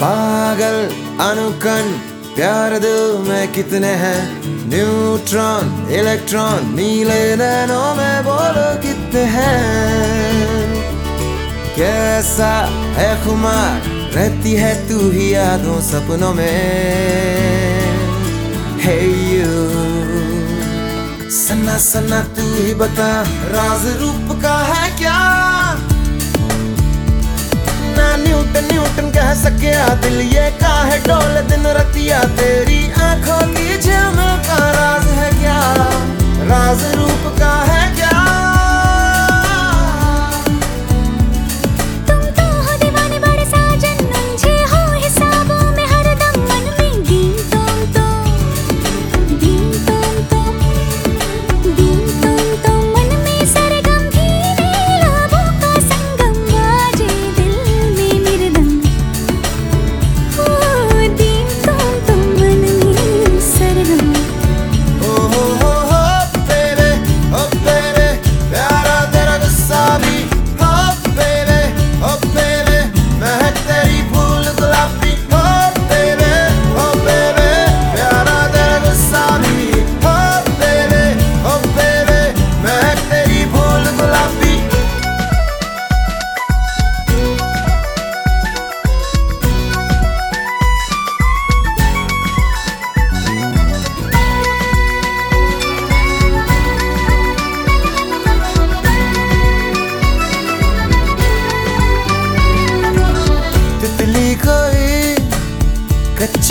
पागल अनुकन प्यार दिल में कितने हैं न्यूट्रॉन इलेक्ट्रॉन नीले नैनों में बोलो कितने हैं कैसा है खुमार रहती है तू ही यादों सपनों में hey you सन्ना सन्ना तू ही बता राज रूप का है दिल ये का है डोल दिन रतिया तेरी आँखों की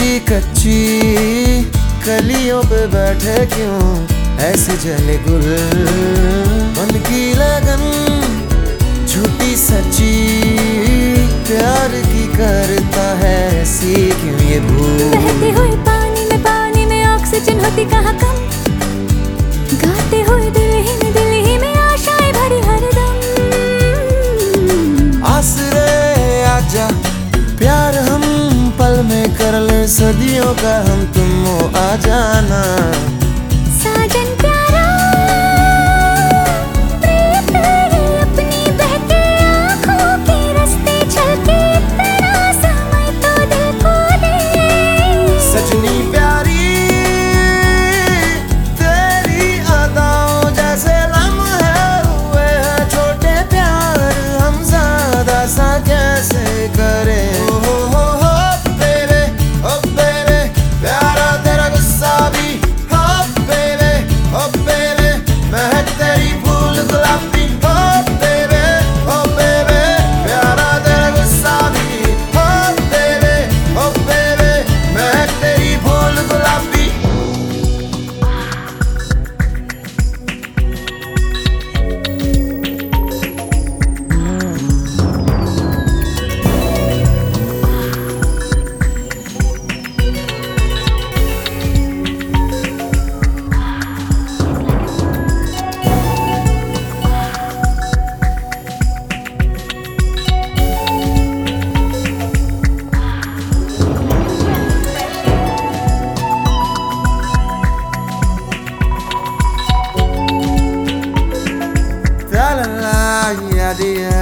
कच्ची कच्ची कलियों पे बैठे क्यों? ऐसे जले गुल। मन की लगन झूठी सच्ची, प्यार की करता है, ऐसी क्यों ये भूल? का हम तुम आ जाना।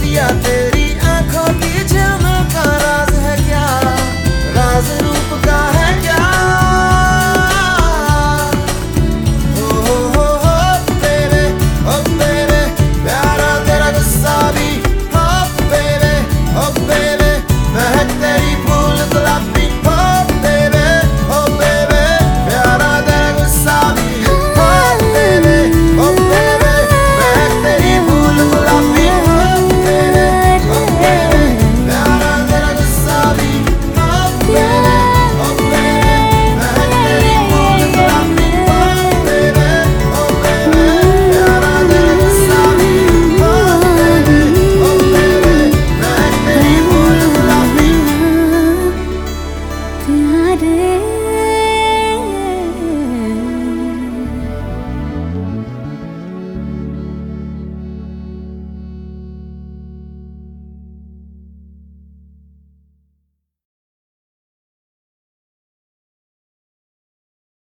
días